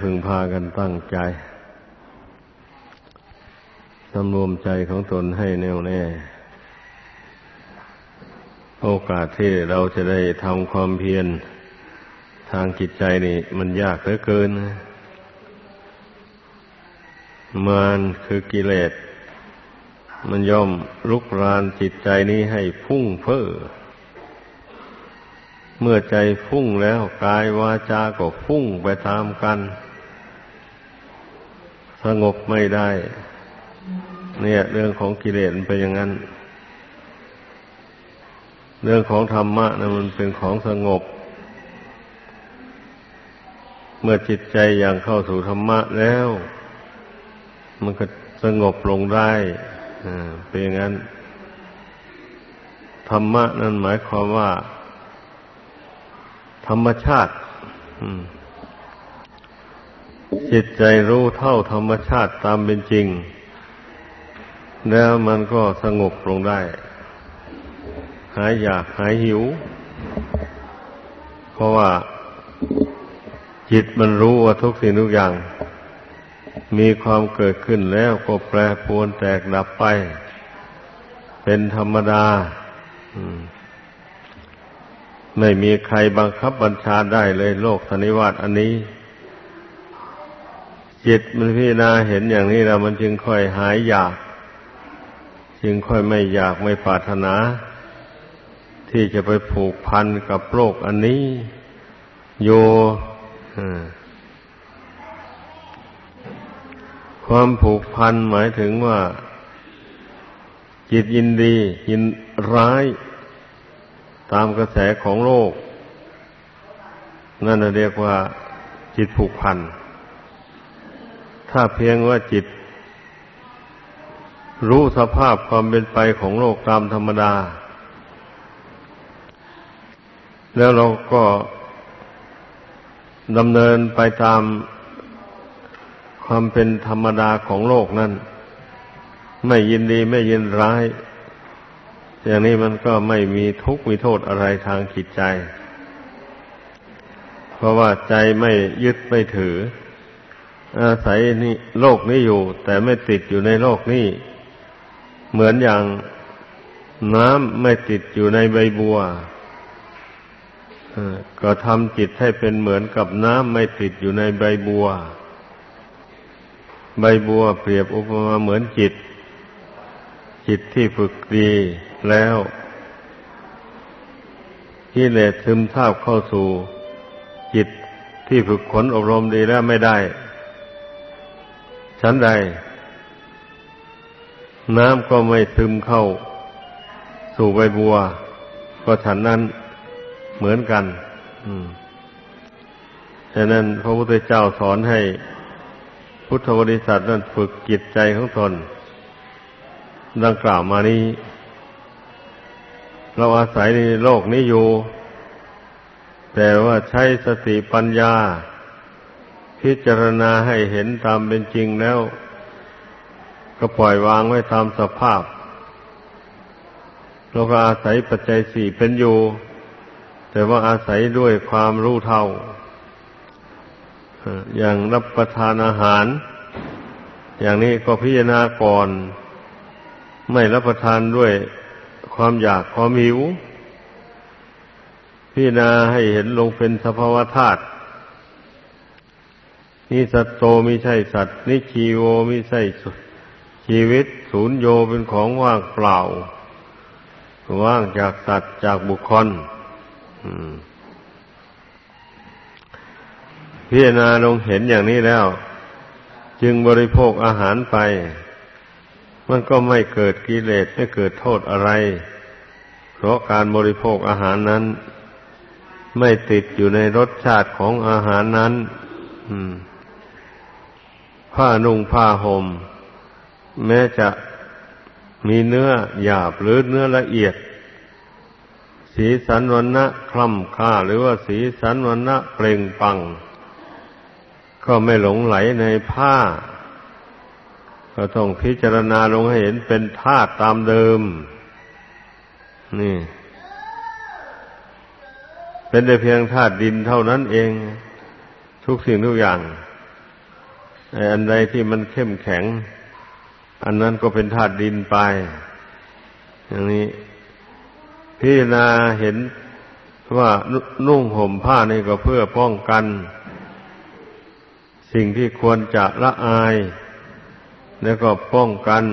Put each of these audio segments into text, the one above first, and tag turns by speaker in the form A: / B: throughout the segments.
A: พึงพากันตั้งใจ สำรวมใจของตนให้แน่วแน่ โอกาสที่เราจะได้ทำความเพียรทางจิตใจนี่ มันยากเหลือเกินมันคือกิเลส มันย่อมลุกรานจิตใจนี้ให้พุ่งเพ้อ เมื่อใจฟุ้งแล้วกายวาจาก็ฟุ้งไปตามกัน สงบไม่ได้ เนี่ย เรื่องของกิเลสเป็นอย่างนั้น เรื่องของธรรมะนะมันเป็นของสงบ เมื่อจิตใจอย่างเข้าสู่ธรรมะแล้ว มันก็สงบลงได้เป็นอย่างนั้น ธรรมะนั่นหมายความว่า ธรรมชาติจิตใจรู้เท่าธรรมชาติตามเป็นจริง แล้วมันก็สงบลงได้ หายอยากหายหิว เพราะว่า จิตมันรู้ว่าทุกสิ่งทุกอย่าง มีความเกิดขึ้นแล้วก็แปรปรวนแตกดับไป เป็นธรรมดา อืม ไม่มีใครบังคับบัญชาได้เลยโลกสนิวาตอันนี้ จิตมันพิจารณาเห็นอย่างนี้แล้วมันจึงค่อยหายอยาก จึงค่อยไม่อยากไม่ปรารถนา ที่จะไปผูกพันกับโลกอันนี้ โยความผูกพันหมายถึงว่า จิตยินดี ยินร้าย ตามกระแสของโลก นั่นเรียกว่าจิตผูกพัน ถ้าเพียงว่าจิต รู้สภาพความเป็นไปของโลกตามธรรมดา แล้วเราก็ดำเนินไปตามความเป็นธรรมดาของโลกนั้น ไม่ยินดีไม่ยินร้าย อย่างนี้มันก็ไม่มีทุกข์มีโทษอะไรทางจิตใจ เพราะว่าใจไม่ยึดไม่ถือ อาศัยนี่โลกนี้อยู่ แต่ไม่ติดอยู่ในโลกนี้ เหมือนอย่างน้ำไม่ติดอยู่ในใบบัวก็ทำจิตให้เป็นเหมือนกับน้ำไม่ติดอยู่ในใบบัว ใบบัวเปรียบอุปมาเหมือนจิต จิตที่ฝึกดี แล้วกิเลสซึมซาบเข้าสู่จิตที่ฝึกขนอบรมดีแล้วไม่ได้ฉันใด น้ำก็ไม่ซึมเข้า สู่ใบบัว ก็ฉันนั้นเหมือนกันฉะนั้นพระพุทธเจ้าสอนให้พุทธบริษัทนั้นฝึกจิตใจของตนดังกล่าวมานี้ เราอาศัยในโลกนี้อยู่ แต่ว่าใช้สติปัญญา พิจารณาให้เห็นตามเป็นจริงแล้ว ก็ปล่อยวางไว้ตามสภาพเราก็อาศัยปัจจัยสี่เป็นอยู่ แต่ว่าอาศัยด้วยความรู้เท่า อย่างรับประทานอาหาร อย่างนี้ก็พิจารณาก่อน ไม่รับประทานด้วย ความอยากความหิว พิจารณาให้เห็นลงเป็นสภาวธาตุนี่สัตโตม่ใช่สัตว์นิชีโวม่ใช่ชีวิตศูนย์โยเป็นของว่างเปล่า ว่างจากสัตว์จากบุคคลพิจารณาลงเห็นอย่างนี้แล้ว จึงบริโภคอาหารไป มันก็ไม่เกิดกิเลสไม่เกิดโทษอะไร เพราะการบริโภคอาหารนั้น ไม่ติดอยู่ในรสชาติของอาหารนั้นผ้านุ่งผ้าหม่มแม้จะมีเนื้อหยาบหรือเนื้อละเอียด สีสันวันนะคล่ำค่าหรือว่าสีสันวันนะเปล่งปัง ก็ไม่หลงไหลในผ้า ก็ต้องพิจารณาลงให้เห็นเป็นธาตุตามเดิม นี่ เป็นแต่เพียงธาตุดินเท่านั้นเอง ทุกสิ่งทุกอย่างอันใดที่มันเข้มแข็ง อันนั้นก็เป็นธาตุดินไป อย่างนี้พิจารณาเห็นว่านุ่งห่มผ้านี่ก็เพื่อป้องกัน สิ่งที่ควรจะละอาย แล้วก็ป้องกัน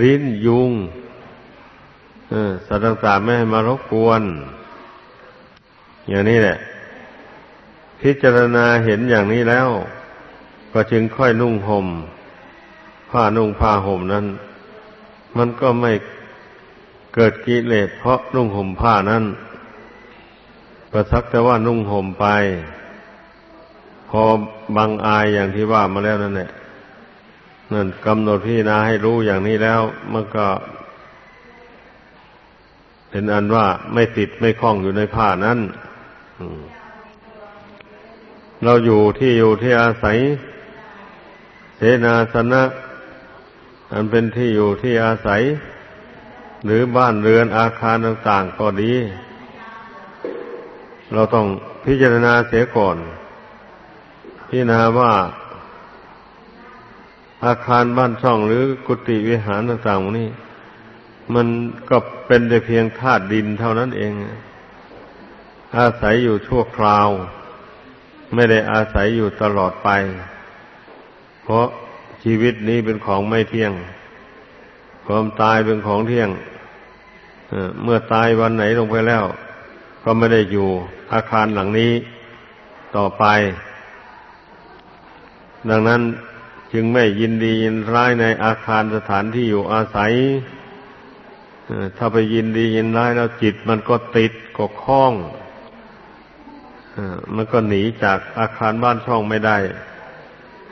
A: ลิ้นยุง สัตว์ต่างๆไม่ให้มารบกวน อย่างนี้แหละ พิจารณาเห็นอย่างนี้แล้ว ก็จึงค่อยนุ่งหม่มผ้านุ่งผ้าห่มนั้น มันก็ไม่เกิดกิเลสเพราะนุ่งห่มผ้านั้นก็สักแต่ว่านุ่งห่มไป พอบางอายอย่างที่ว่ามาแล้วนั่นแหละนั่นกำหนดพิจารณาให้รู้อย่างนี้แล้ว มันก็ เป็นอันว่าไม่ติดไม่คล้องอยู่ในผ้านั้นเราอยู่ที่อยู่ที่อาศัย เสนาสนะ อันเป็นที่อยู่ที่อาศัย หรือบ้านเรือนอาคารต่างๆก็ดี เราต้องพิจารณาเสียก่อน พิจารณาว่าอาคารบ้านช่องหรือกุฏิวิหารต่างๆนี้ มันก็เป็นแต่เพียงธาตุดินเท่านั้นเอง อาศัยอยู่ชั่วคราว ไม่ได้อาศัยอยู่ตลอดไป เพราะชีวิตนี้เป็นของไม่เที่ยง ความตายเป็นของเที่ยงเมื่อตายวันไหนลงไปแล้ว ก็ไม่ได้อยู่อาคารหลังนี้ต่อไป ดังนั้นจึงไม่ยินดียินร้ายในอาคารสถานที่อยู่อาศัย ถ้าไปยินดียินร้ายแล้วจิตมันก็ติดก็คล้องมันก็หนีจากอาคารบ้านช่องไม่ได้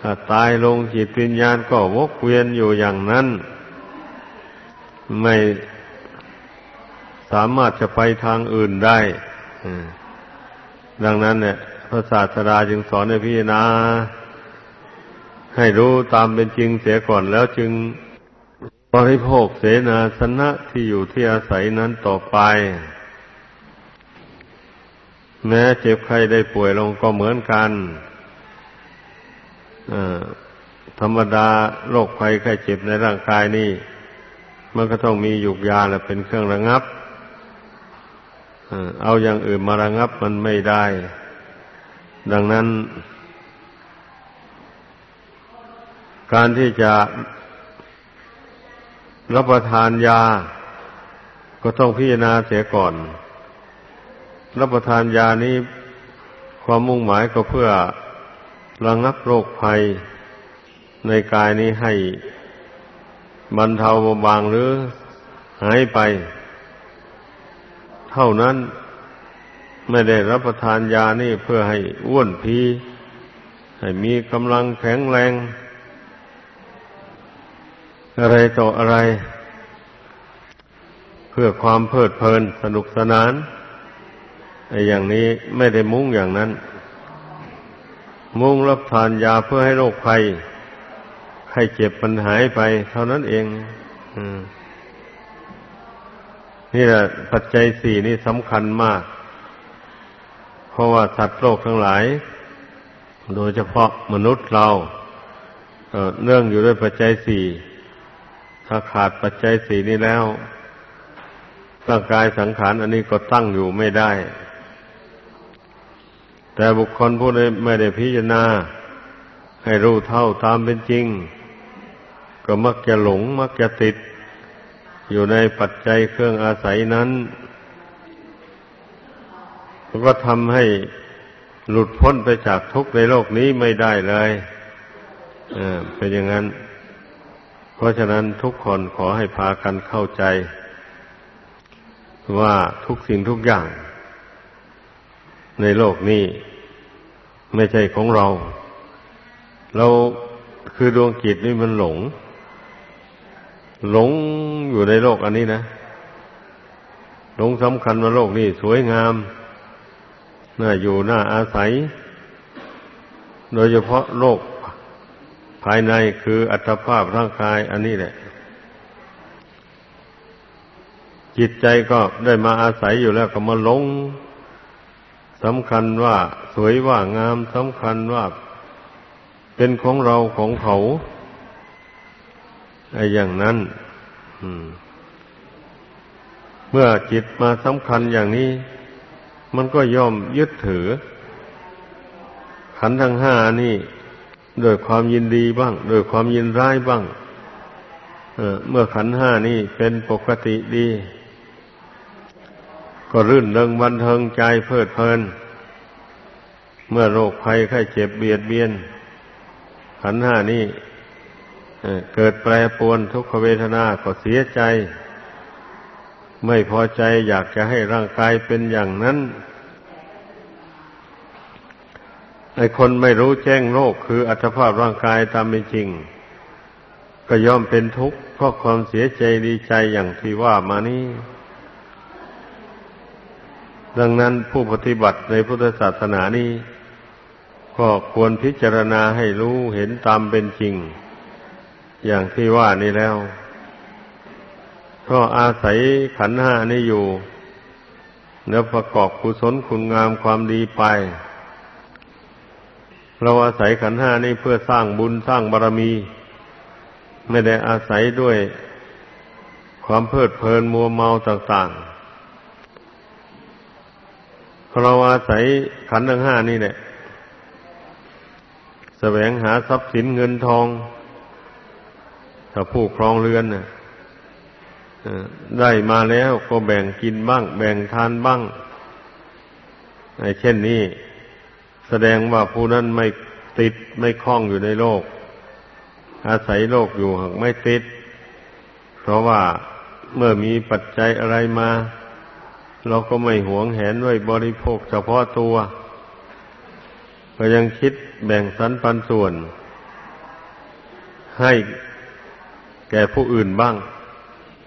A: ถ้าตายลงจิตวิญญาณก็วกเวียนอยู่อย่างนั้น ไม่สามารถจะไปทางอื่นได้ดังนั้นเนี่ยพระศาสดาจึงสอนให้พิจารณาให้รู้ตามเป็นจริงเสียก่อนแล้วจึง บริโภคเสนาสนะที่อยู่ที่อาศัยนั้นต่อไป แม้เจ็บใครได้ป่วยลงก็เหมือนกันธรรมดาโรคภัยไข้เจ็บในร่างกายนี่ มันก็ต้องมียุกยาและเป็นเครื่องระงับเอาอย่างอื่นมาระงับมันไม่ได้ ดังนั้น การที่จะ รับประทานยา ก็ต้องพิจารณาเสียก่อน รับประทานยานี้ความมุ่งหมายก็เพื่อระงับโรคภัยในกายนี้ให้บรรเทาเบาบางหรือ หายไป เท่านั้นไม่ได้รับประทานยานี่เพื่อให้อ้วนพีให้มีกำลังแข็งแรง อะไรต่ออะไร เพื่อความเพลิดเพลินสนุกสนานไอ้อย่างนี้ไม่ได้มุ่งอย่างนั้น มุ่งรับทานยาเพื่อให้โรคภัยไข้เจ็บมันหายไป เท่านั้นเองนี่แหละปัจจัยสี่นี่สำคัญมาก เพราะว่าสัตว์โลกทั้งหลาย โดยเฉพาะมนุษย์เราเนื่องอยู่ด้วยปัจจัยสี่ ถ้าขาดปัจจัยสี่นี้แล้ว ร่างกายสังขารอันนี้ก็ตั้งอยู่ไม่ได้ แต่บุคคลผู้ใดไม่ได้พิจารณา ให้รู้เท่าตามเป็นจริง ก็มักจะหลงมักจะติด อยู่ในปัจจัยเครื่องอาศัยนั้นก็ทำให้หลุดพ้นไปจากทุกข์ในโลกนี้ไม่ได้เลยเป็นอย่างนั้น เพราะฉะนั้นทุกคนขอให้พากันเข้าใจ ว่าทุกสิ่งทุกอย่าง ในโลกนี้ ไม่ใช่ของเรา เราคือดวงจิตนี่มันหลง หลงอยู่ในโลกอันนี้นะ หลงสำคัญว่าโลกนี้สวยงาม น่าอยู่น่าอาศัย โดยเฉพาะโลก ภายในคืออัตภาพร่างกายอันนี้แหละ จิตใจก็ได้มาอาศัยอยู่แล้วก็มาลงสำคัญว่าสวยว่างามสำคัญว่าเป็นของเราของเขาไอ้อย่างนั้นเมื่อจิตมาสำคัญอย่างนี้ มันก็ยอมยึดถือ ขันธ์ทั้งห้านี่ โดยความยินดีบ้าง โดยความยินร้ายบ้างเมื่อขันห้านี่เป็นปกติดี ก็รื่นเริงบันเทิงใจเพลิดเพลิน เมื่อโรคภัยไข้เจ็บเบียดเบียน ขันห้านี่เกิดแปรปวนทุกขเวทนาก็เสียใจ ไม่พอใจอยากจะให้ร่างกายเป็นอย่างนั้น ไอคนไม่รู้แจ้งโลกคืออัตภาพร่างกายตามเป็นจริง ก็ย่อมเป็นทุกข์เพราะความเสียใจดีใจอย่างที่ว่ามานี้ ดังนั้นผู้ปฏิบัติในพุทธศาสนานี้ ก็ควรพิจารณาให้รู้เห็นตามเป็นจริง อย่างที่ว่านี่แล้ว ก็อาศัยขันห้านี่อยู่ แล้วประกอบกุศลคุณงามความดีไป เราอาศัยขันห้านี่เพื่อสร้างบุญสร้างบารมี ไม่ได้อาศัยด้วยความเพลิดเพลินมัวเมาต่างๆ เราอาศัยขันทั้งห้านี่แหละแสวงหาทรัพย์สินเงินทอง ถ้าผู้ครองเรือนน่ะได้มาแล้วก็แบ่งกินบ้าง แบ่งทานบ้างในเช่นนี้ แสดงว่าผู้นั้นไม่ติดไม่คล้องอยู่ในโลก อาศัยโลกอยู่หากไม่ติด เพราะว่าเมื่อมีปัจจัยอะไรมา เราก็ไม่หวงแหนด้วยบริโภคเฉพาะตัว ก็ยังคิดแบ่งสรรปันส่วน ให้แก่ผู้อื่นบ้าง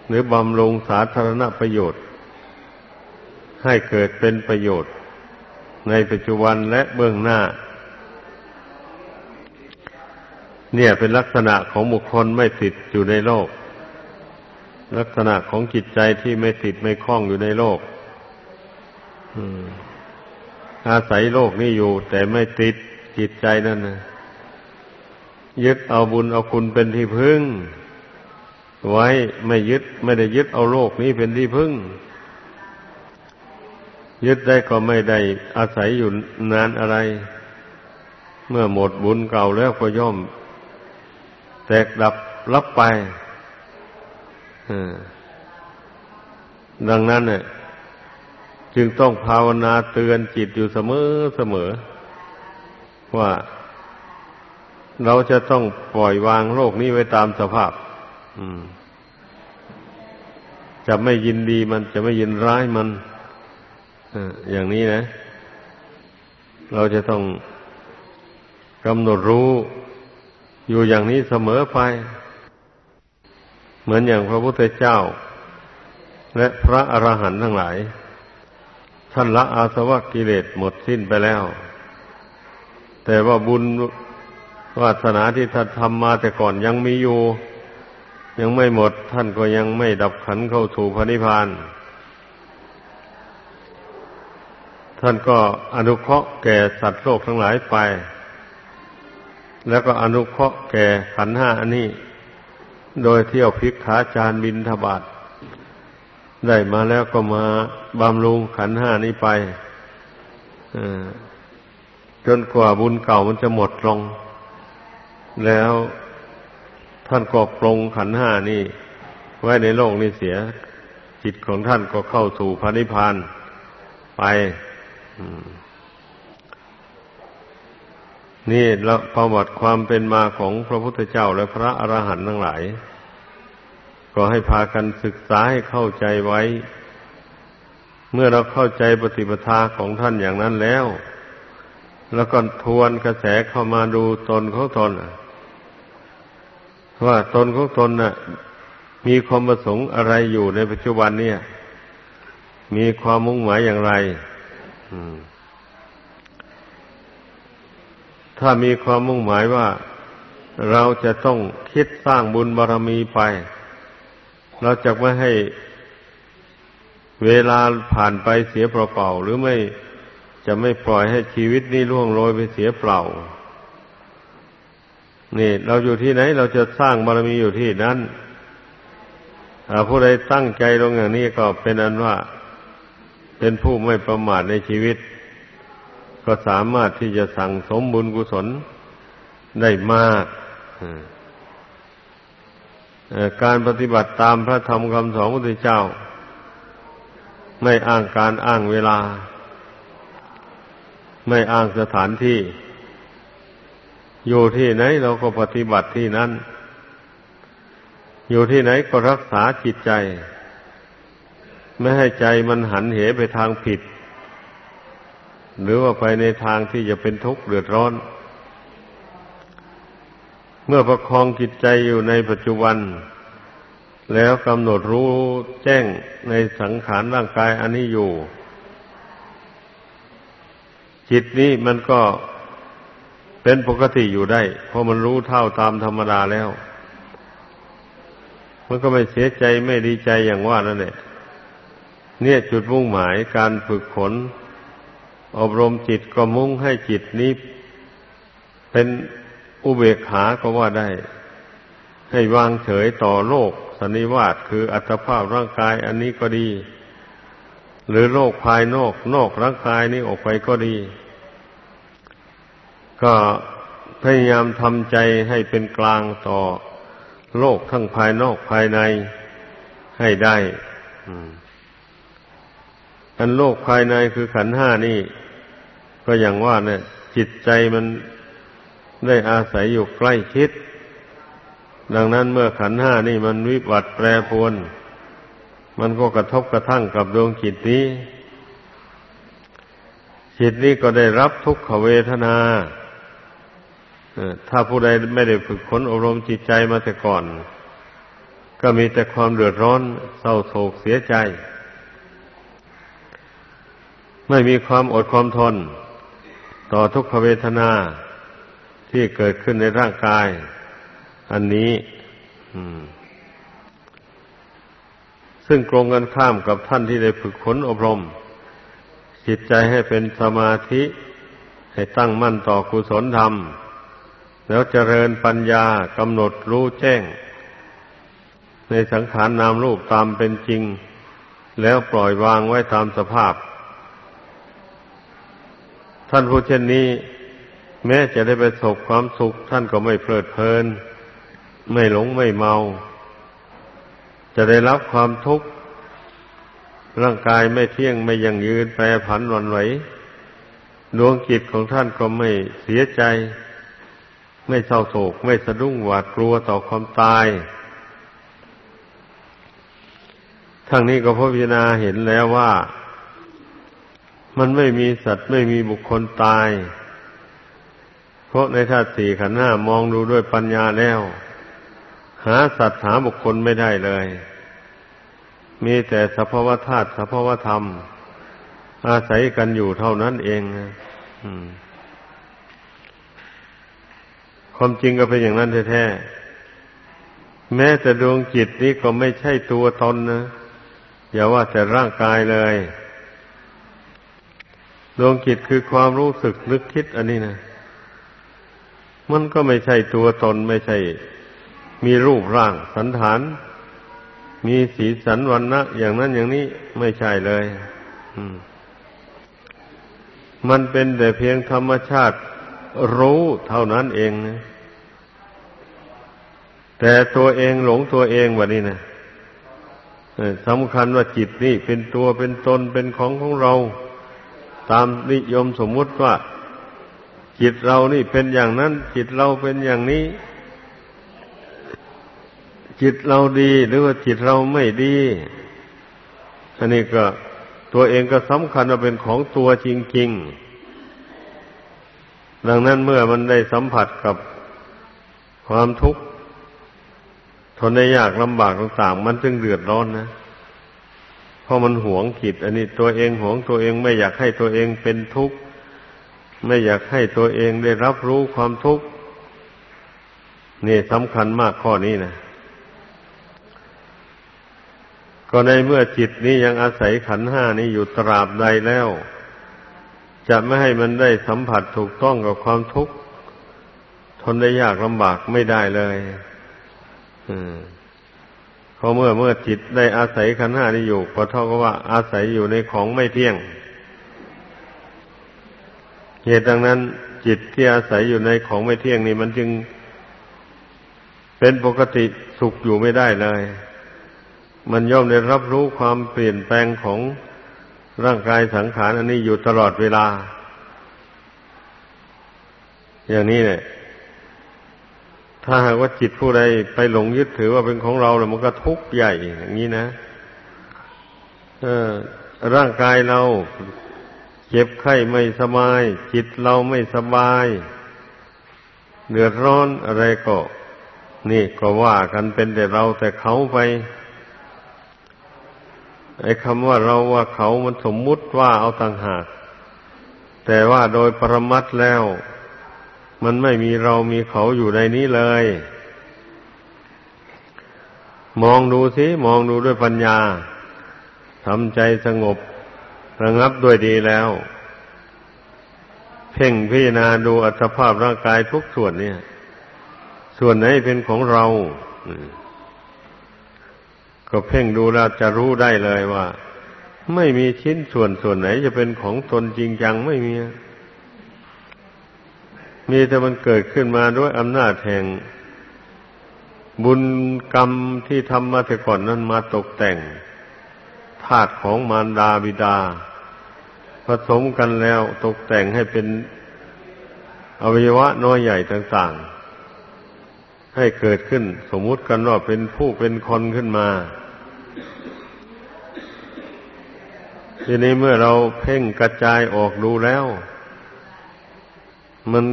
A: หรือบำรุงสาธารณประโยชน์ ให้เกิดเป็นประโยชน์ ในปัจจุบันและเบื้องหน้า เนี่ยเป็นลักษณะของบุคคลไม่ติดอยู่ในโลก ลักษณะของจิตใจที่ไม่ติดไม่คล้องอยู่ในโลกอาศัยโลกนี้อยู่ แต่ไม่ติดจิตใจนั่นนะยึดเอาบุญเอาคุณเป็นที่พึ่ง ไว้ไม่ยึดไม่ได้ยึดเอาโลกนี้เป็นที่พึ่ง ยึดได้ก็ไม่ได้อาศัยอยู่นานอะไร เมื่อหมดบุญเก่าแล้วก็ย่อม แตกดับรับไปดังนั้นเนี่ยจึงต้องภาวนาเตือนจิตอยู่เสมอเสมอ ว่าเราจะต้องปล่อยวางโลกนี้ไว้ตามสภาพจะไม่ยินดีมันจะไม่ยินร้ายมัน อย่างนี้นะ เราจะต้องกำหนดรู้อยู่อย่างนี้เสมอไป เหมือนอย่างพระพุทธเจ้า และพระอรหันต์ทั้งหลาย ท่านละอาสวะกิเลสหมดสิ้นไปแล้ว แต่ว่าบุญวาสนาที่ท่านทำมาแต่ก่อนยังมีอยู่ ยังไม่หมดท่านก็ยังไม่ดับขันเข้าสู่พระนิพพาน ท่านก็อนุเคราะห์แก่สัตว์โลกทั้งหลายไป แล้วก็อนุเคราะห์แก่ขันห้าอันนี้ โดยเที่ยวพิกขาจารบินทบาทได้มาแล้วก็มาบำรุงขันห้านี้ไปจนกว่าบุญเก่ามันจะหมดลง แล้วท่านก็ปรงขันห้านี่ ไว้ในโลกนี้เสีย จิตของท่านก็เข้าสู่พระนิพพานไป นี่ล้วประวัติความเป็นมาของพระพุทธเจ้าและพระอรหันต์ทั้งหลาย ก็ให้พากันศึกษาให้เข้าใจไว้ เมื่อเราเข้าใจปฏิปทาของท่านอย่างนั้นแล้ว แล้วก็ทวนกระแสเข้ามาดูตนของตนว่าตนของตนน่ะ มีความประสงค์อะไรอยู่ในปัจจุบันเนี่ย มีความมุ่งหมายอย่างไร ถ้ามีความมุ่งหมายว่าเราจะต้องคิดสร้างบุญบารรมีไป เราจะไม่ให้เวลาผ่านไปเสียเปล่าๆหรือไม่จะไม่ปล่อยให้ชีวิตนี้ล่วงโรยไปเสียเปล่า นี่ เราอยู่ที่ไหน เราจะสร้างบารมีอยู่ที่นั้นผู้ใดตั้งใจลงอย่างนี้ก็เป็นอันว่า เป็นผู้ไม่ประมาทในชีวิต ก็สามารถที่จะสั่งสมบุญกุศลได้มากการปฏิบัติตามพระธรรมคำสอนพระพุทธเจ้า ไม่อ้างการอ้างเวลา ไม่อ้างสถานที่ อยู่ที่ไหนเราก็ปฏิบัติที่นั้น อยู่ที่ไหนก็รักษาจิตใจ ไม่ให้ใจมันหันเหไปทางผิด หรือว่าไปในทางที่จะเป็นทุกข์เดือดร้อน เมื่อประคองจิตใจอยู่ในปัจจุบัน แล้วกำหนดรู้แจ้งในสังขารร่างกายอันนี้อยู่ จิตนี้มันก็เป็นปกติอยู่ได้ เพราะมันรู้เท่าตามธรรมดาแล้ว มันก็ไม่เสียใจไม่ดีใจอย่างว่านั่นแหละ เนี่ยจุดมุ่งหมายการฝึกฝนอบรมจิตก็มุ่งให้จิตนี้ เป็นอุเบกขาก็ว่าได้ ให้วางเฉยต่อโลกสันนิวาตคืออัตภาพร่างกายอันนี้ก็ดี หรือโลกภายนอกนอกร่างกายนี้ออกไปก็ดี ก็พยายามทำใจให้เป็นกลางต่อโลกทั้งภายนอกภายในให้ได้อั อันโลกภายในคือขันห้านี่ ก็อย่างว่าเนี่ย จิตใจมันได้อาศัยอยู่ใกล้ชิด ดังนั้นเมื่อขันห้านี่มันวิบัติแปรปรวน มันก็กระทบกระทั่งกับดวงจิตนี้ จิตนี้ก็ได้รับทุกขเวทนาถ้าผู้ใดไม่ได้ฝึกฝนอบรมจิตใจมาแต่ก่อน ก็มีแต่ความเดือดร้อนเศร้าโศกเสียใจ ไม่มีความอดความทน ต่อทุกขเวทนาที่เกิดขึ้นในร่างกาย อันนี้ซึ่งตรงกันข้ามกับท่านที่ได้ฝึกฝนอบรม จิตใจให้เป็นสมาธิ ให้ตั้งมั่นต่อกุศลธรรม แล้วเจริญปัญญากำหนดรู้แจ้ง ในสังขารนนามรูปตามเป็นจริง แล้วปล่อยวางไว้ตามสภาพ ท่านผู้เช่นนี้ แม้จะได้ไปสบความสุข ท่านก็ไม่เพลิดเพลิน ไม่หลงไม่เมา จะได้รับความทุกข์ ร่างกายไม่เที่ยงไม่ยังยืนแปรผันวันไหวดวงจิตของท่านก็ไม่เสียใจ ไม่เศร้าโศก ไม่สะดุ้งหวาดกลัวต่อความตาย ทั้งนี้ก็พพิจารณาเห็นแล้วว่า มันไม่มีสัตว์ไม่มีบุคคลตาย เพราะในธาตุสี่ขันธ์ห้ามองดูด้วยปัญญาแล้ว หาสัตว์หาบุคคลไม่ได้เลย มีแต่สภาวธาตุสภาวธรรม อาศัยกันอยู่เท่านั้นเองความจริงก็เป็นอย่างนั้นแท้ๆแม้แต่ดวงจิตนี้ก็ไม่ใช่ตัวตนนะอย่าว่าแต่ร่างกายเลย ดวงจิตคือความรู้สึกนึกคิดอันนี้นะมันก็ไม่ใช่ตัวตนไม่ใช่ มีรูปร่างสันฐาน มีสีสันวันนะอย่างนั้นอย่างนี้ไม่ใช่เลยมันเป็นแต่เพียงธรรมชาติรู้เท่านั้นเองนะแต่ตัวเองหลงตัวเองวันนี้นะสำคัญว่าจิตนี่เป็นตัวเป็นตนเป็นของของเรา ตามนิยมสมมุติว่า จิตเรานี่เป็นอย่างนั้น จิตเราเป็นอย่างนี้ จิตเราดีหรือว่าจิตเราไม่ดี อันนี้ก็ตัวเองก็สำคัญว่าเป็นของตัวจริงๆ ดังนั้นเมื่อมันได้สัมผัสกับความทุกข์ทนได้ยากลำบากต่างๆ มันจึงเดือดร้อนนะ เพราะมันหวงจิต อันนี้ตัวเองหวงตัวเองไม่อยากให้ตัวเองเป็นทุกข์ ไม่อยากให้ตัวเองได้รับรู้ความทุกข์นี่สำคัญมากข้อนี้นะก็ในเมื่อจิตนี้ยังอาศัยขันห้านี้อยู่ตราบใดแล้ว จะไม่ให้มันได้สัมผัสถูกต้องกับความทุกข์ ทนได้ยากลำบากไม่ได้เลยเพ ราะเมื่อเมื่อจิตได้อาศัยขันห้านี้อยู่ก็เท่ากับว่าอาศัยอยู่ในของไม่เที่ยง เหตุดังนั้น จิตที่อาศัยอยู่ในของไม่เที่ยงนี่มันจึง เป็นปกติสุขอยู่ไม่ได้เลย มันย่อมได้รับรู้ความเปลี่ยนแปลงของร่างกายสังขารอันนี้อยู่ตลอดเวลา อย่างนี้เนี่ย ถ้าหากว่าจิตผู้ใดไปหลงยึดถือว่าเป็นของเราแล้วมันก็ทุกข์ใหญ่อย่างนี้นะร่างกายเราเจ็บไข้ไม่สบาย จิตเราไม่สบายเดือดร้อนอะไรก็ นี่ก็ว่ากันเป็นแต่เราแต่เขาไป ไอ้คำว่าเราว่าเขามันสมมุติว่าเอาต่างหาก แต่ว่าโดยปรมัตแล้ว มันไม่มีเรามีเขาอยู่ในนี้เลย มองดูสิมองดูด้วยปัญญาทำใจสงบระงับด้วยดีแล้ว เพ่งพิจารณาดูอัตภาพร่างกายทุกส่วนเนี่ย ส่วนไหนเป็นของเรา ก็เพ่งดูแล้วจะรู้ได้เลยว่า ไม่มีชิ้นส่วนส่วนไหนจะเป็นของตนจริงจังไม่มี มีแต่มันเกิดขึ้นมาด้วยอำนาจแห่ง บุญกรรมที่ทำมาแต่ก่อนนั้นมาตกแต่งธาตุของมารดาบิดา ผสมกันแล้วตกแต่งให้เป็นอวัยวะน้อยใหญ่ต่างๆ ให้เกิดขึ้น สมมุติกันว่าเป็นผู้เป็นคนขึ้นมา ทีนี้เมื่อเราเพ่งกระจายออกดูแล้ว มัน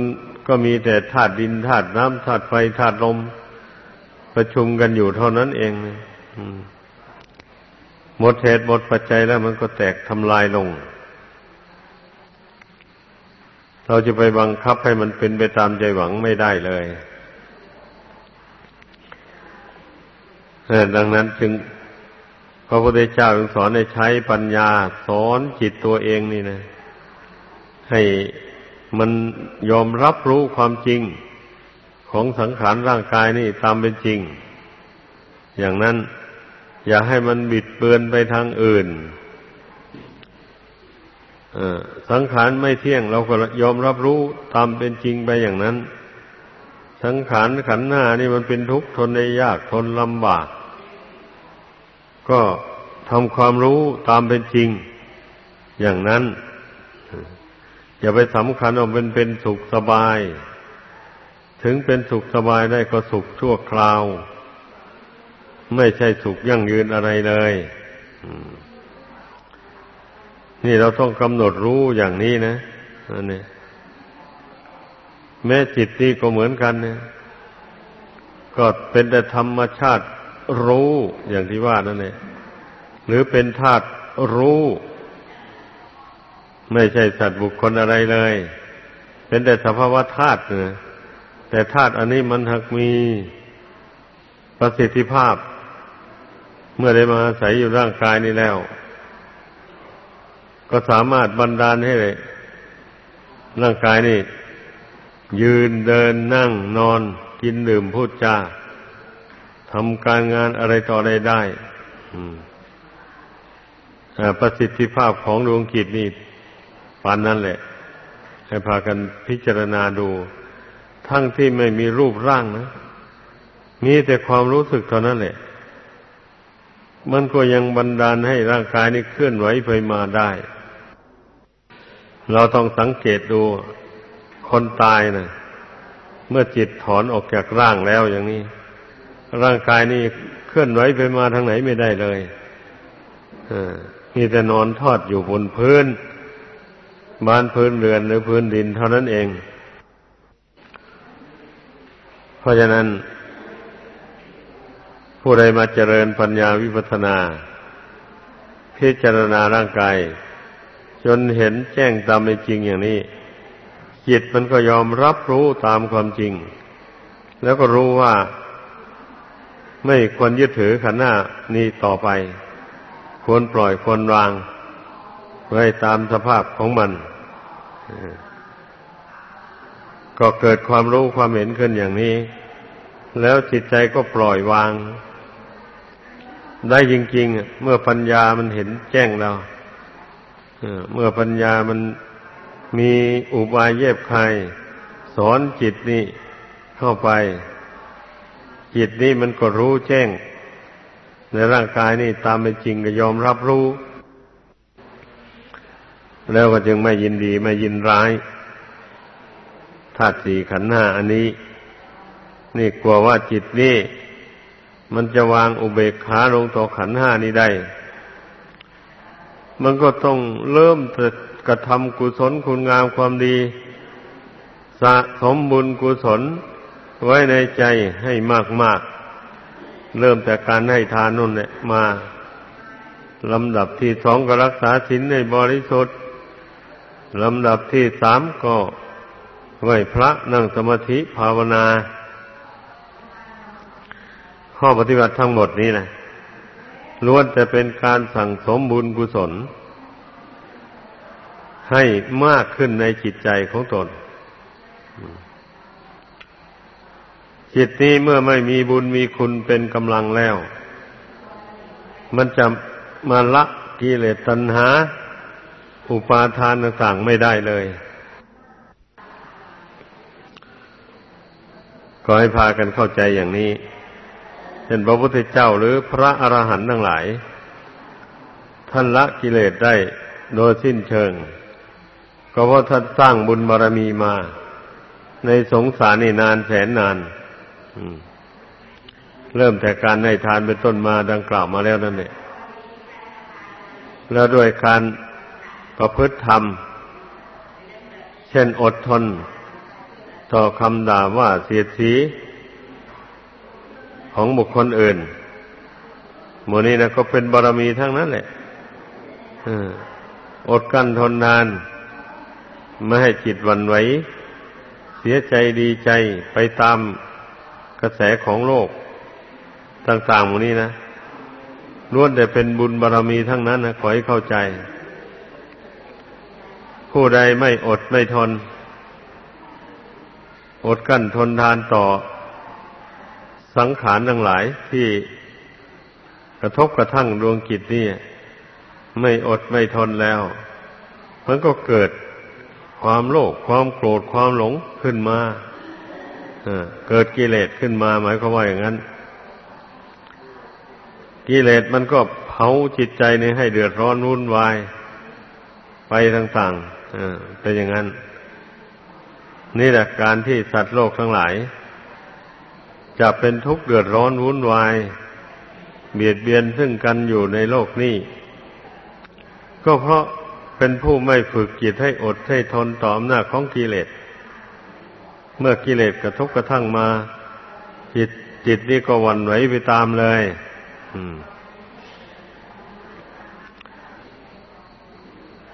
A: ก็มีแต่ธาตุดินธาตุน้ำธาตุไฟธาตุลม ประชุมกันอยู่เท่านั้นเองหมดเหตุหมดปัจจัยแล้วมันก็แตกทำลายลง เราจะไปบังคับให้มันเป็นไปตามใจหวังไม่ได้เลยดังนั้นจึงพระพุทธเจ้าสอนให้ใช้ปัญญา สอนจิตตัวเองนี่นะ ให้ มันยอมรับรู้ความจริงของสังขารร่างกายนี่ตามเป็นจริง อย่างนั้นอย่าให้มันบิดเบือนไปทางอื่นสังขารไม่เที่ยง เราก็ยอมรับรู้ตามเป็นจริงไปอย่างนั้น สังขารขันหน้านี่มันเป็นทุกข์ทนได้ยากทนลำบาก ก็ทำความรู้ตามเป็นจริง อย่างนั้น อย่าไปสำคัญว่าเป็นเป็นสุขสบาย ถึงเป็นสุขสบายได้ก็สุขชั่วคราว ไม่ใช่สุขยั่งยืนอะไรเลยนี่เราต้องกำหนดรู้อย่างนี้นะอันนี้แม้จิตนี่ก็เหมือนกันเนี่ย ก็เป็นแต่ธรรมชาติรู้อย่างที่ว่านั่นเองหรือเป็นธาตุรู้ ไม่ใช่สัตว์บุคคลอะไรเลย เป็นแต่สภาวะธาตุนะแต่ธาตุอันนี้มันหักมีประสิทธิภาพ เมื่อได้มาอาศัยอยู่ร่างกายนี้แล้ว ก็สามารถบันดาลให้ร่างกายนี่ยืนเดินนั่งนอนกินดื่มพูดจาทำการงานอะไรต่ออะไรได้ประสิทธิภาพของดวงกิจนี่ ปานนั้นแหละ ให้พากันพิจารณาดู ทั้งที่ไม่มีรูปร่างนะ มีแต่ความรู้สึกเท่านั้นแหละ มันก็ยังบันดาลให้ร่างกายนี้เคลื่อนไหวไปมาได้ เราต้องสังเกตดูคนตายนะเมื่อจิตถอนออกจากร่างแล้วอย่างนี้ ร่างกายนี้เคลื่อนไหวไปมาทางไหนไม่ได้เลยมีแต่นอนทอดอยู่บนพื้น บ้านพื้นเรือนหรือพื้นดินเท่านั้นเอง เพราะฉะนั้น ผู้ใดมาเจริญปัญญาวิปัสนา พิจารณาร่างกาย จนเห็นแจ้งตามเป็นจริงอย่างนี้ จิตมันก็ยอมรับรู้ตามความจริง แล้วก็รู้ว่าไม่ควรยึดถือขันหน้านี้ต่อไป ควรปล่อยควรวาง ไว้ตามสภาพของมัน ก็เกิดความรู้ความเห็นขึ้นอย่างนี้ แล้วจิตใจก็ปล่อยวาง ได้จริงๆ เมื่อปัญญามันเห็นแจ้งแล้วเมื่อปัญญามันมีอุบายเย็บใครสอนจิตนี่เข้าไป จิตนี่มันก็รู้แจ้ง ในร่างกายนี่ตามเป็นจริงก็ยอมรับรู้ แล้วก็จึงไม่ยินดีไม่ยินร้ายธาตุสี่ขันธ์ห้าอันนี้ นี่กลัวว่าจิตนี่มันจะวางอุเบกขาลงต่อขันธ์ห้านี้ได้ มันก็ต้องเริ่มกระทำกุศลคุณงามความดี สะสมบุญกุศลไว้ในใจให้มากมากเริ่มแต่การให้ทานนั่นแหละมาลำดับที่สองก็รักษาศีลในบริสุทธิ์ ลำดับที่สามก็ไหวพระนั่งสมาธิภาวนา ข้อปฏิบัติทั้งหมดนี้นะล้วนแต่เป็นการสั่งสมบุญกุศล ให้มากขึ้นในจิตใจของตน จิตนี้เมื่อไม่มีบุญมีคุณเป็นกำลังแล้ว มันจะมาละกิเลสตัณหา อุปาทานต่างๆไม่ได้เลย ก็ให้พากันเข้าใจอย่างนี้เช่นพระพุทธเจ้าหรือพระอรหันต์ทั้งหลาย ท่านละกิเลสได้โดยสิ้นเชิง ก็เพราะท่านสร้างบุญบารมีมา ในสงสารนี่นานแสนนานเริ่มแต่การให้ทานเป็นต้นมาดังกล่าวมาแล้วนั่นเองแล้วด้วยการ ประพฤติธรรม เช่นอดทน ต่อคำด่าว่าเสียดสี ของบุคคลอื่นหมนี้นะก็เป็นบารมีทั้งนั้นแหละอดกั้นทนนาน ไม่ให้จิตวันไหว เสียใจดีใจไปตามกระแสของโลก ต่างๆหมนี้นะล้วนแต่เป็นบุญบารรมีทั้งนั้นนะขอให้เข้าใจ ผู้ใดไม่อดไม่ทน อดกั้นทนทานต่อ สังขารทั้งหลายที่กระทบกระทั่งดวงกิจนี่ไม่อดไม่ทนแล้ว มันก็เกิดความโลภความโกรธความหลงขึ้นมาเกิดกิเลสขึ้นมาหมายความว่าอย่างนั้น กิเลสมันก็เผาจิตใจนี่ให้เดือดร้อนวุ่นวาย ไปต่างๆ เป็นอย่างนั้น นี่แหละการที่สัตว์โลกทั้งหลาย จะเป็นทุกข์เดือดร้อนวุ่นวาย เบียดเบียนซึ่งกันอยู่ในโลกนี้ ก็เพราะเป็นผู้ไม่ฝึกจิตให้อดให้ทนต่ออำนาจของกิเลส เมื่อกิเลสกระทบกระทั่งมา จิตจิตนี่ก็วันไหวไปตามเลย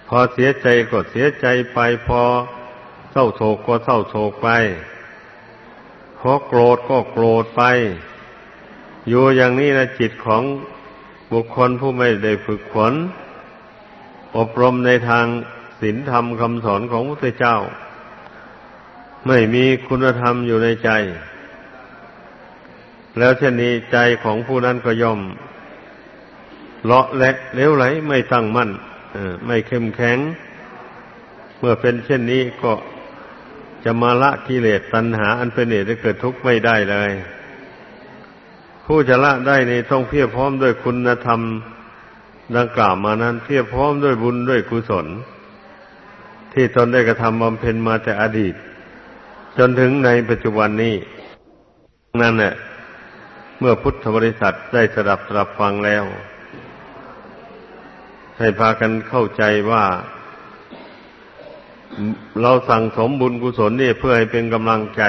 A: พอเสียใจก็เสียใจไป พอเศร้าโศกก็เศร้าโศกไป พอโกรธก็โกรธไป อยู่อย่างนี้นะจิตของบุคคลผู้ไม่ได้ฝึกฝนอบรมในทางศีลธรรมคำสอนของพระพุทธเจ้า ไม่มีคุณธรรมอยู่ในใจ แล้วเช่นนี้ใจของผู้นั้นก็ย่อมเลาะและเลี้ยวไหลไม่ตั้งมั่น ไม่เข้มแข็ง เมื่อเป็นเช่นนี้ก็จะมาละกิเลสตัณหา อันเป็นเหตุให้เกิดทุกข์ไม่ได้เลย ผู้จะละได้ในต้องเพียรพร้อมด้วยคุณธรรม ดังกล่าวมานั้น เพียรพร้อมด้วยบุญด้วยกุศล ที่ตนได้กระทำบำเพ็ญมาแต่อดีต จนถึงในปัจจุบันนี้ นั่นแหละเมื่อพุทธบริษัทได้สดับตรับฟังแล้ว ให้พากันเข้าใจว่า เราสั่งสมบุญกุศลนี่เพื่อให้เป็นกำลังใจ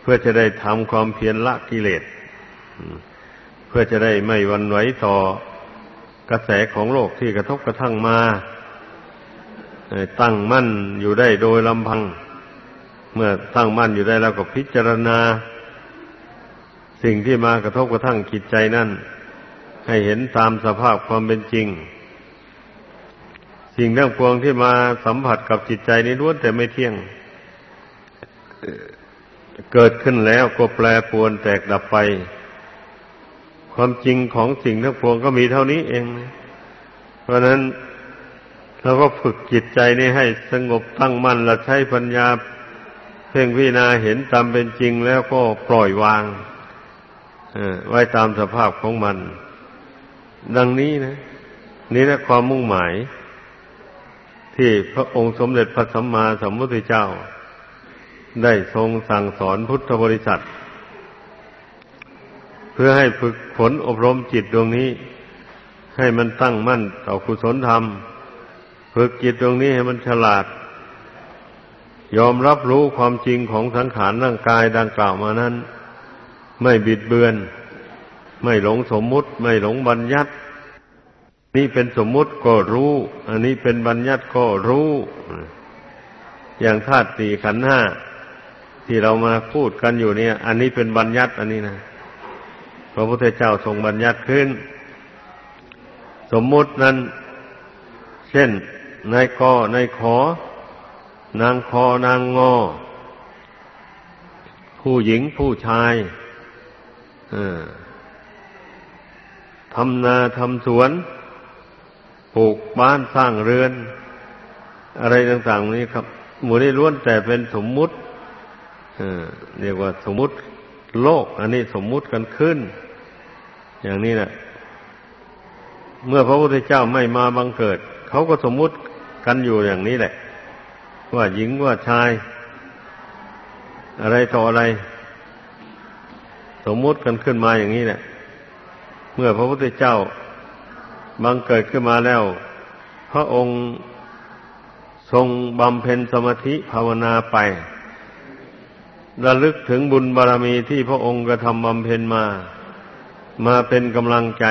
A: เพื่อจะได้ทำความเพียรละกิเลสเพื่อจะได้ไม่วันไหวต่อกระแสของโลกที่กระทบกระทั่งมาตั้งมั่นอยู่ได้โดยลำพัง เมื่อตั้งมั่นอยู่ได้แล้วก็พิจารณา สิ่งที่มากระทบกระทั่งจิตใจนั่น ให้เห็นตามสภาพความเป็นจริง สิ่งทั้งปวงที่มาสัมผัสกับจิตใจนี้ล้วนแต่ไม่เที่ยง เกิดขึ้นแล้วก็แปรปวนแตกดับไป ความจริงของสิ่งทั้งปวงก็มีเท่านี้เอง เพราะนั้นเราก็ฝึกจิตใจนี้ให้สงบตั้งมั่นและใช้ปัญญาเพ่งพิจารณาเห็นตามเป็นจริงแล้วก็ปล่อยวางไว้ตามสภาพของมัน ดังนี้นะ นี่แหละความมุ่งหมาย ที่พระองค์สมเด็จพระสัมมาสัมพุทธเจ้า ได้ทรงสั่งสอนพุทธบริษัท เพื่อให้ฝึกฝนอบรมจิตดวงนี้ ให้มันตั้งมั่นต่อกุศลธรรม ฝึกจิตดวงนี้ให้มันฉลาด ยอมรับรู้ความจริงของสังขารร่างกายดังกล่าวมานั้น ไม่บิดเบือน ไม่หลงสมมุติ ไม่หลงบัญญัติ นี่เป็นสมมุติก็รู้ อันนี้เป็นบัญญัติก็รู้ อย่างธาตุสี่ขันธ์ห้าที่เรามาพูดกันอยู่เนี่ย อันนี้เป็นบัญญัติ อันนี้นะพระพุทธเจ้าทรงบัญญัติขึ้น สมมุตินั้น เช่นนายกนายขอ นางคอนางงอ ผู้หญิงผู้ชาย ทำนาทำสวนปลูกบ้านสร้างเรือน อะไรต่างๆนี้ครับ หมู่นี้ล้วนแต่เป็นสมมุติเรียกว่าสมมุติโลก อันนี้สมมุติกันขึ้น อย่างนี้นะเมื่อพระพุทธเจ้าไม่มาบังเกิด เขาก็สมมุติกันอยู่อย่างนี้แหละ ว่าหญิงว่าชาย อะไรต่ออะไร สมมุติกันขึ้นมาอย่างนี้แหละ มื่อพระพุทธเจ้าบังเกิดขึ้นมาแล้ว พระองค์ทรงบำเพ็ญสมาธิภาวนาไประลึกถึงบุญบารรมีที่พระองค์กระทำบำเพ็ญมา มาเป็นกำลังใจ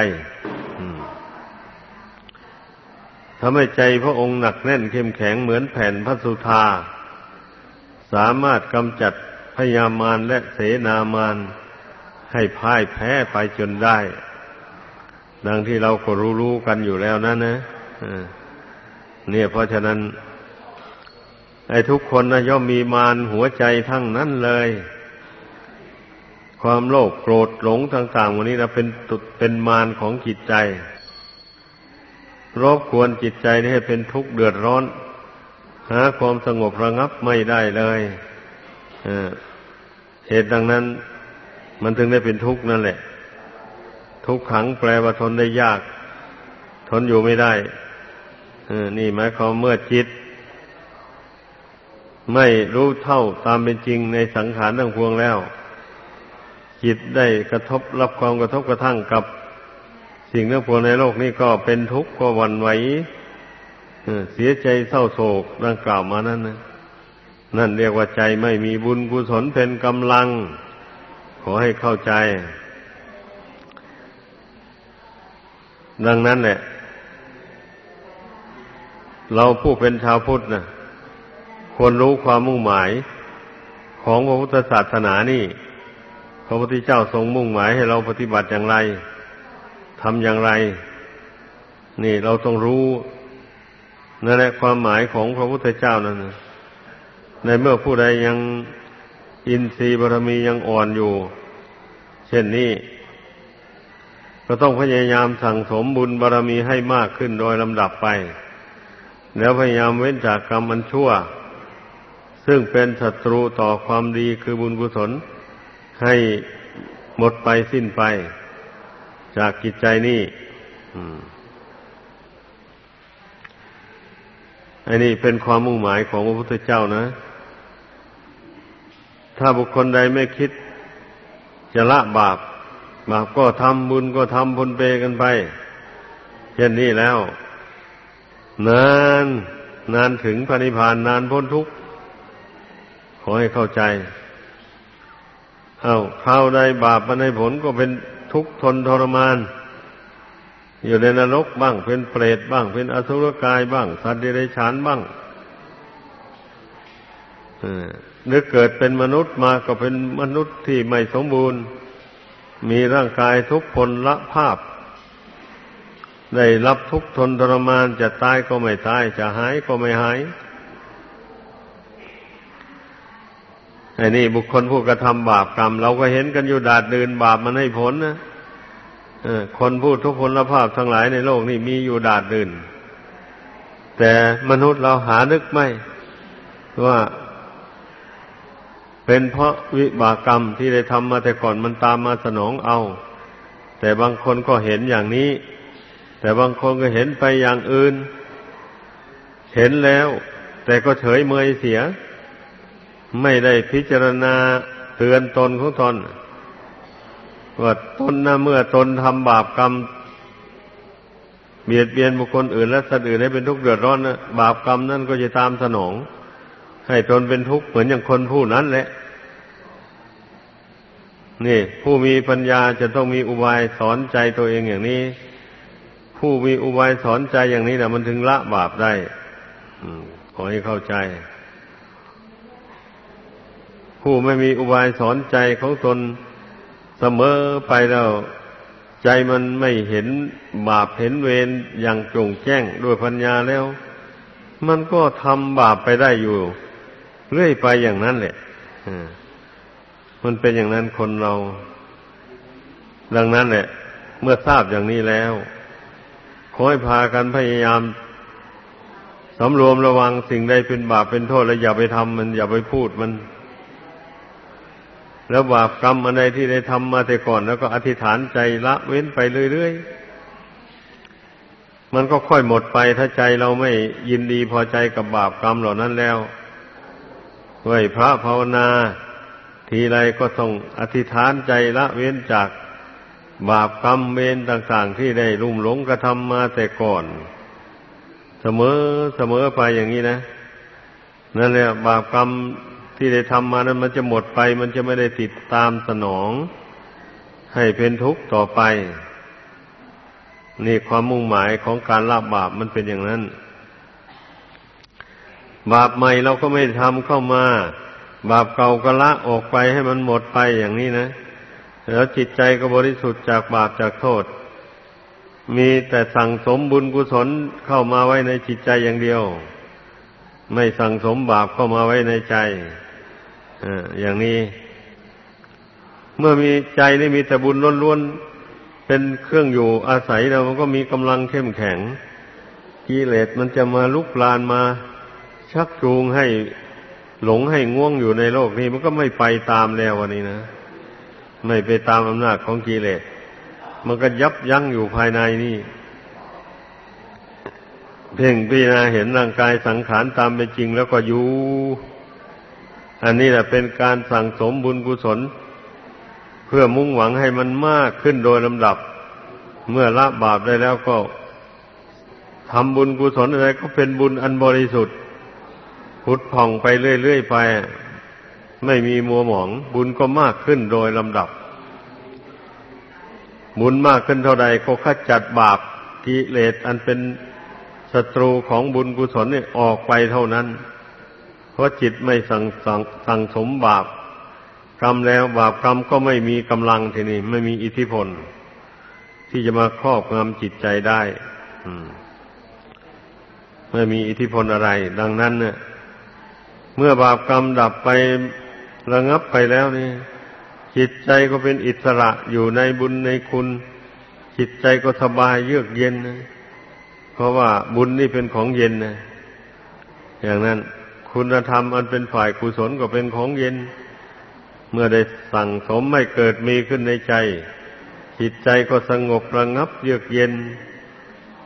A: ทำให้ใจพระองค์หนักแน่นเข้มแข็งเหมือนแผ่นพระสุธา สามารถกำจัดพยามารและเสนามารให้พ่ายแพ้ไปจนได้ ดังที่เราก็รู้ๆกันอยู่แล้วนั่นนะเนี่ยเพราะฉะนั้น ไอ้ทุกคนนะย่อมมีมารหัวใจทั้งนั้นเลย ความโลภโกรธหลงต่างๆวันนี้นะเป็นตุดเป็นมารของจิตใจ รบกวนจิตใจให้เป็นทุกข์เดือดร้อน หาความสงบระงับไม่ได้เลยเหตุดังนั้น มันถึงได้เป็นทุกข์นั่นแหละ ทุกขังแปลว่าทนได้ยาก ทนอยู่ไม่ได้นี่หมายความเมื่อจิต ไม่รู้เท่าตามเป็นจริงในสังขารทั้งพวงแล้ว จิตได้กระทบรับความกระทบกระทั่งกับสิ่งทั้งพวงในโลกนี้ก็เป็นทุกข์ก็วันไหวเสียใจเศร้าโศกดังกล่าวมานั้นนะนั่นเรียกว่าใจไม่มีบุญกุศลเป็นกำลัง ขอให้เข้าใจ ดังนั้นแหละ เราผู้เป็นชาวพุทธนะควรรู้ความมุ่งหมายของพระพุทธศาสนานี่ พระพุทธเจ้าทรงมุ่งหมายให้เราปฏิบัติอย่างไรทำอย่างไร นี่เราต้องรู้นั่นแหละความหมายของพระพุทธเจ้านั่นในเมื่อผู้ใดยังอินทรีย์บารมียังอ่อนอยู่ เช่นนี้ ก็ต้องพยายามสั่งสมบุญบารมีให้มากขึ้นโดยลำดับไป แล้วพยายามเว้นจากกรรมอันชั่ว ซึ่งเป็นศัตรูต่อความดีคือบุญกุศล ให้หมดไปสิ้นไป จากกิจใจนี่อันนี้เป็นความมุ่งหมายของพระพุทธเจ้านะ ถ้าบุคคลใดไม่คิดจะละบาป บาปก็ทำบุญก็ทำพลเปกันไป เช่นนี้แล้ว นานนานถึงพระนิพพานนานพ้นทุกข์ขอให้เข้าใจ เอาข้าวใดบาปมาในผลก็เป็นทุกข์ทนทรมาน อยู่ในนรกบ้าง เป็นเปรตบ้าง เป็นอสุรกายบ้าง สัตว์เดรัจฉานบ้างหรือเกิดเป็นมนุษย์มาก็เป็นมนุษย์ที่ไม่สมบูรณ์ มีร่างกายทุกพลละภาพ ได้รับทุกทนทรมานจะตายก็ไม่ตาย จะหายก็ไม่หายไอ้นี่บุคคลผู้กระทำบาปกรรม เราก็เห็นกันอยู่ดาดดืนบาปมันให้ผลนะคนพูดทุกพลภาพทั้งหลายในโลกนี่มีอยู่ดาดดืนแต่มนุษย์เราหานึกไม่ว่า เป็นเพราะวิบากกรรมที่ได้ทำมาแต่ก่อนมันตามมาสนองเอา แต่บางคนก็เห็นอย่างนี้ แต่บางคนก็เห็นไปอย่างอื่น เห็นแล้ว แต่ก็เฉยเมยเสีย ไม่ได้พิจารณาเตือนตนของตนว่าตนนะเมื่อตนทำบาปกรรมเบียดเบียนบุคคลอื่นและสัตว์อื่นให้เป็นทุกข์เดือดร้อนนะบาปกรรมนั่นก็จะตามสนอง ให้ตนเป็นทุกข์เหมือนอย่างคนผู้นั้นแหละ นี่ ผู้มีปัญญาจะต้องมีอุบายสอนใจตัวเองอย่างนี้ ผู้มีอุบายสอนใจอย่างนี้นะมันถึงละบาปได้ขอให้เข้าใจ ผู้ไม่มีอุบายสอนใจของตนเสมอไปแล้วใจมันไม่เห็นบาปเห็นเวรอย่างจงแจ้งด้วยปัญญาแล้ว มันก็ทำบาปไปได้อยู่ เรื่อยไปอย่างนั้นแหละมันเป็นอย่างนั้นคนเรา ดังนั้นแหละ เมื่อทราบอย่างนี้แล้วขอให้พากันพยายามสำรวมระวังสิ่งใดเป็นบาปเป็นโทษแล้วอย่าไปทำมันอย่าไปพูดมัน แล้วบาปกรรมอะไรที่ได้ทำมาแต่ก่อน แล้วก็อธิษฐานใจละเว้นไปเรื่อยๆมันก็ค่อยหมดไปถ้าใจเราไม่ยินดีพอใจกับบาปกรรมเหล่านั้นแล้ว ไหวพระภาวนา ทีไรก็ต้องอธิษฐานใจละเว้นจากบาปกรรมเวรต่างๆ ที่ได้ลุ่มหลงกระทำมาแต่ก่อน เสมอเสมอไปอย่างนี้นะนั่นแหละบาปกรรมที่ได้ทำมานั้นมันจะหมดไป มันจะไม่ได้ติดตามสนอง ให้เป็นทุกข์ต่อไป นี่ความมุ่งหมายของการละบาปมันเป็นอย่างนั้น บาปใหม่เราก็ไม่ทำเข้ามา บาปเก่าก็ละออกไปให้มันหมดไปอย่างนี้นะ แล้วจิตใจก็บริสุทธิ์จากบาปจากโทษ มีแต่สั่งสมบุญกุศลเข้ามาไว้ในจิตใจอย่างเดียว ไม่สั่งสมบาปเข้ามาไว้ในใจอย่างนี้ เมื่อมีใจนี่มีแต่บุญล้วนๆเป็นเครื่องอยู่อาศัยเรามันก็มีกำลังเข้มแข็งกิเลสมันจะมาลุกลานมา ชักจูงให้หลงให้ง่วงอยู่ในโลกนี้ มันก็ไม่ไปตามแล้ววันนี้นะ ไม่ไปตามอำนาจของกิเลสมันก็ยับยั้งอยู่ภายในนี่ เพ่งพิจารณาเห็นร่างกายสังขารตามเป็นจริงแล้วก็อยู่ อันนี้แหละเป็นการสั่งสมบุญกุศล เพื่อมุ่งหวังให้มันมากขึ้นโดยลำดับ เมื่อละบาปได้แล้วก็ทำบุญกุศลอะไรก็เป็นบุญอันบริสุทธิ์ พุทผ่องไปเรื่อยๆไป ไม่มีมัวหมอง บุญก็มากขึ้นโดยลำดับ บุญมากขึ้นเท่าใดก็ขจัดบาปกิเลสอันเป็นศัตรูของบุญกุศลเนี่ยออกไปเท่านั้น เพราะจิตไม่สั่งสั่งสั่งสมบาปกรรมแล้วบาปกรรมก็ไม่มีกำลังทีนี้ไม่มีอิทธิพล ที่จะมาครอบงำจิตใจได้ไม่มีอิทธิพลอะไร ดังนั้นเนี่ย เมื่อบาปกรรมดับไประงับไปแล้วนี่จิตใจก็เป็นอิสระอยู่ในบุญในคุณ จิตใจก็สบายเยือกเย็นนะเพราะว่าบุญนี่เป็นของเย็นนะอย่างนั้นคุณธรรมอันเป็นฝ่ายกุศลก็เป็นของเย็น เมื่อได้สั่งสมไม่เกิดมีขึ้นในใจ จิตใจก็สงบระงับเยือกเย็น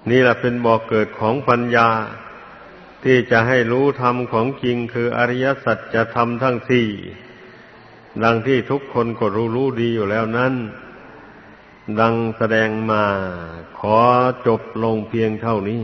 A: นี่แหละเป็นบ่อกเกิดของปัญญา ที่จะให้รู้ธรรมของจริงคืออริยสัจจะทำทั้งสี่ดังที่ทุกคนก็รู้รู้ดีอยู่แล้วนั้น ดังแสดงมาขอจบลงเพียงเท่านี้